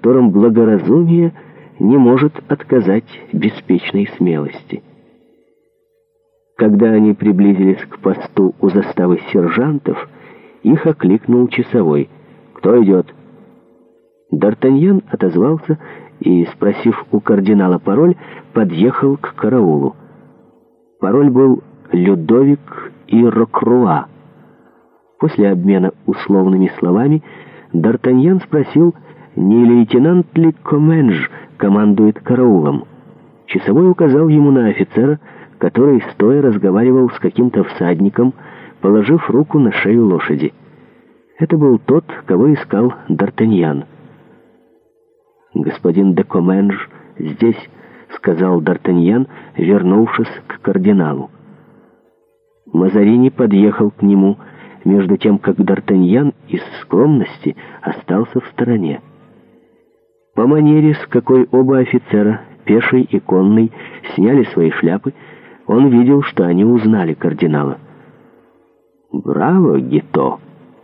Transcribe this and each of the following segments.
котором благоразумие не может отказать беспечной смелости. Когда они приблизились к посту у заставы сержантов, их окликнул часовой. «Кто идет?» Д'Артаньян отозвался и, спросив у кардинала пароль, подъехал к караулу. Пароль был «Людовик и Рокруа». После обмена условными словами Д'Артаньян спросил не лейтенант ли Коменж командует караулом. Часовой указал ему на офицера, который стоя разговаривал с каким-то всадником, положив руку на шею лошади. Это был тот, кого искал Д'Артаньян. «Господин де Коменж здесь», — сказал Д'Артаньян, вернувшись к кардиналу. Мазарини подъехал к нему, между тем, как Д'Артаньян из скромности остался в стороне. По манере, с какой оба офицера, пеший и конный, сняли свои шляпы, он видел, что они узнали кардинала. «Браво, Гито!»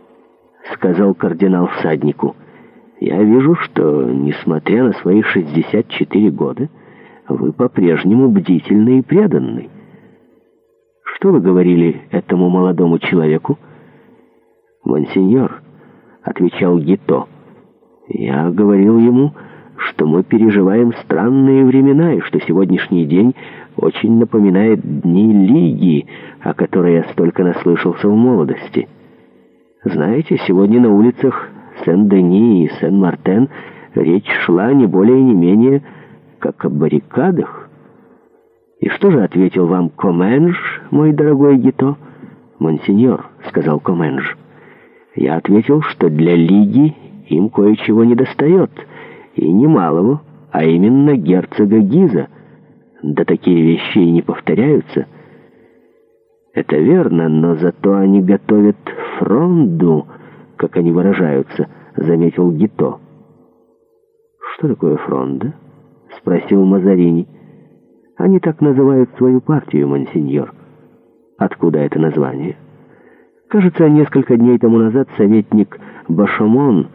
— сказал кардинал всаднику. «Я вижу, что, несмотря на свои 64 года, вы по-прежнему бдительны и преданны. Что вы говорили этому молодому человеку?» «Монсеньор», — отвечал Гито, — я говорил ему, что мы переживаем странные времена и что сегодняшний день очень напоминает дни Лиги, о которой я столько наслышался в молодости. Знаете, сегодня на улицах Сен-Дени и Сен-Мартен речь шла не более и не менее как о баррикадах. И что же ответил вам Коменж, мой дорогой Гито? «Монсеньор», — сказал Коменж, — «я ответил, что для Лиги им кое-чего недостает, и немалого, а именно герцога Гиза. Да такие вещи и не повторяются. Это верно, но зато они готовят фронду, как они выражаются, заметил Гито. Что такое фронда? Спросил Мазарини. Они так называют свою партию, монсеньор. Откуда это название? Кажется, несколько дней тому назад советник Башамон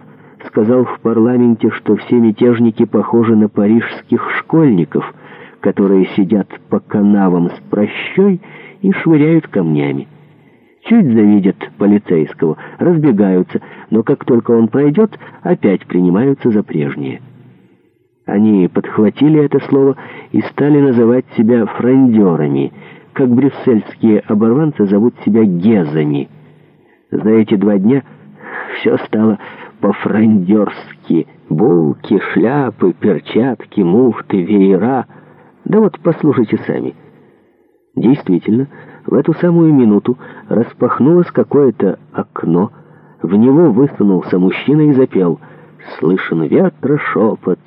сказал в парламенте, что все мятежники похожи на парижских школьников, которые сидят по канавам с прощой и швыряют камнями. Чуть завидят полицейского, разбегаются, но как только он пройдет, опять принимаются за прежнее. Они подхватили это слово и стали называть себя «фрондерами», как брюссельские оборванцы зовут себя «гезами». За эти два дня все стало по-франдерски, булки, шляпы, перчатки, муфты, веера. Да вот послушайте сами. Действительно, в эту самую минуту распахнулось какое-то окно, в него высунулся мужчина и запел «Слышен ветра шепот,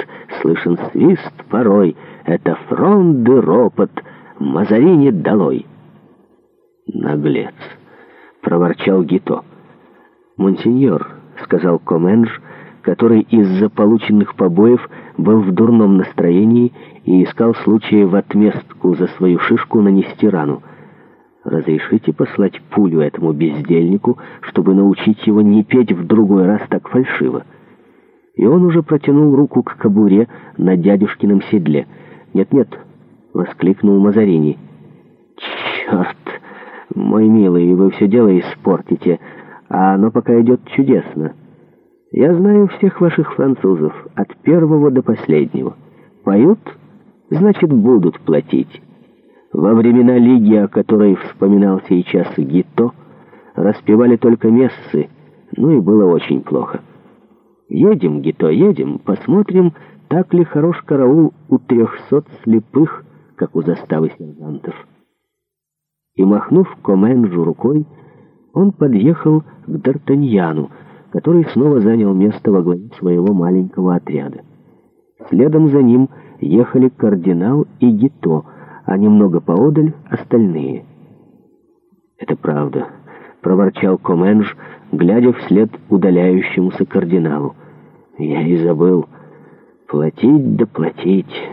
слышен свист порой, это фронды ропот, Мазарини долой». «Наглец!» — проворчал Гито. «Монсеньор!» — сказал Комендж, который из-за полученных побоев был в дурном настроении и искал случая в отместку за свою шишку нанести рану. «Разрешите послать пулю этому бездельнику, чтобы научить его не петь в другой раз так фальшиво?» И он уже протянул руку к кобуре на дядюшкином седле. «Нет-нет», — воскликнул Мазарини. «Черт! Мой милый, вы все дело испортите!» а оно пока идет чудесно. Я знаю всех ваших французов, от первого до последнего. Поют, значит, будут платить. Во времена Лиги, о которой вспоминал сейчас Гито, распевали только мессы, ну и было очень плохо. Едем, Гито, едем, посмотрим, так ли хорош караул у трехсот слепых, как у заставы сержантов. И, махнув Коменжу рукой, он подъехал к Д'Артаньяну, который снова занял место во главе своего маленького отряда. Следом за ним ехали кардинал и Гито, а немного поодаль — остальные. «Это правда», — проворчал Коменж, глядя вслед удаляющемуся кардиналу. «Я и забыл. Платить да платить.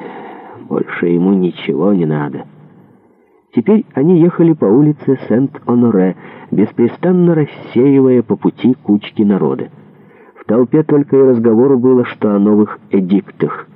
Больше ему ничего не надо». Теперь они ехали по улице Сент-Оноре, беспрестанно рассеивая по пути кучки народа. В толпе только и разговору было, что о новых эдиктах.